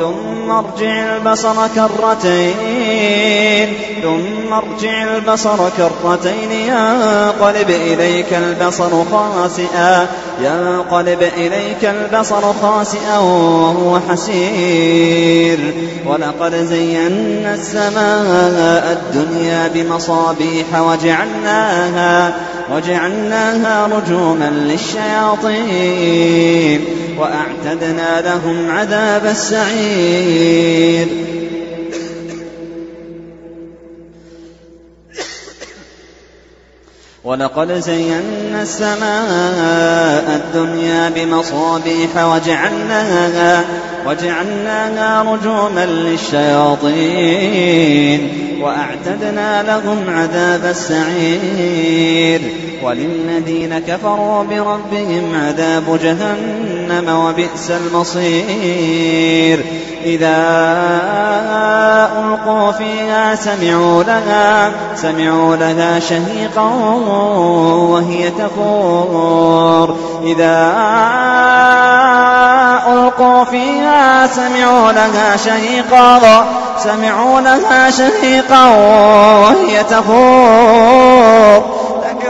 ثم ارجع البصر كرتين. ثم ارجع البصر كرتين. ينقلب إليك البصر خاسئا. ينقلب إليك البصر خاسئا وهو حسير. ولقد زينا السماء الدنيا بمصابيح وجعلناها وجعلناها رجوما للشياطين. وأعتدنا لهم عذاب السعير. ولقد زينا السماء الدنيا بمصابيح وجعلناها وجعلناها رجوما للشياطين. وأعتدنا لهم عذاب السعير. وللذين كفروا بربهم عذاب جهنم وبئس المصير. إذا ألقوا فيها سمعوا لها سمعوا لها شهيقا وهي تفور. إذا ألقوا فيها سمعوا لها شهيقا سمعوا لها شهيقا وهي تفور.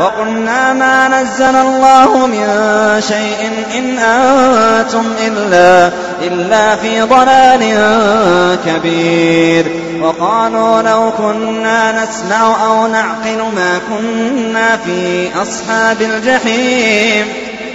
وقلنا ما نزل الله من شيء إن أنتم إلا, إلا في ضلال كبير. وقالوا لو كنا نسمع أو نعقل ما كنا في أصحاب الجحيم.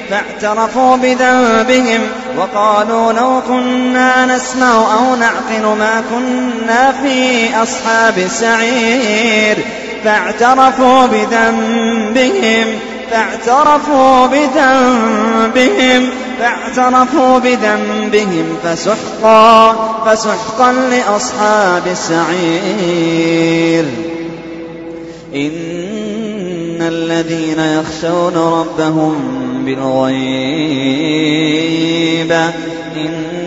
فاعترفوا بذنبهم وقالوا لو كنا نسمع أو نعقل ما كنا في أصحاب السعير. فاعترفوا بذنبهم فاعترفوا بذنبهم فاعترفوا بذنبهم فسحقا فسحقا لأصحاب السعير. إن الذين يخشون ربهم بالغيب إن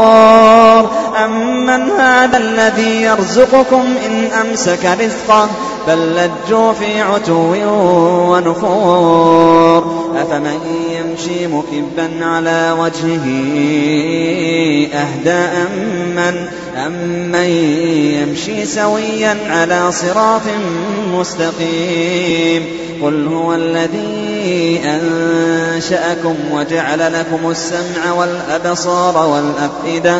الذي يرزقكم إن أمسك رزقه بل لجوا في عتو ونفور. أفمن يمشي مكبا على وجهه أهدى أمن أمن يمشي سويا على صراط مستقيم؟ قل هو الذي أنشأكم وجعل لكم السمع والأبصار والأفئدة.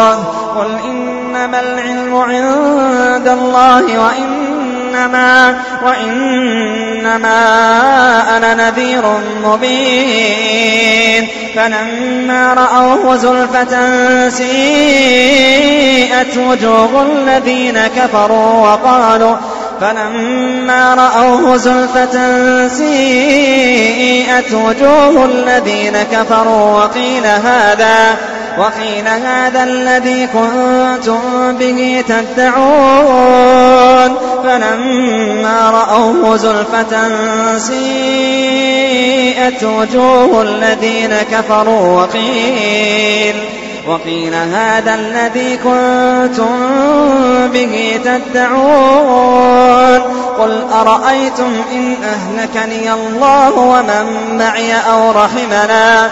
الله وإنما وإنما أنا نذير مبين. فلما رأوه زلفة سيئت وجوه الذين كفروا وقالوا فلما رأوه زلفة سيئت وجوه الذين كفروا وقيل هذا وقيل هذا الذي كنتم به تدعون فلما رأوه زلفة سيئت وجوه الذين كفروا وقيل وقيل هذا الذي كنتم به تدعون قل أرأيتم إن أهلكني الله ومن معي أو رحمنا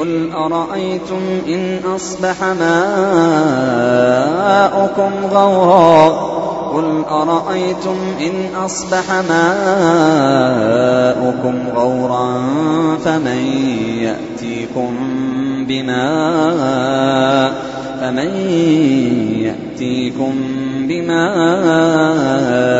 قل أرأيتم إن أصبح ماؤكم غورا قل أرأيتم إن أصبح ماؤكم غورا فمن يأتيكم بماء فمن يأتيكم بماء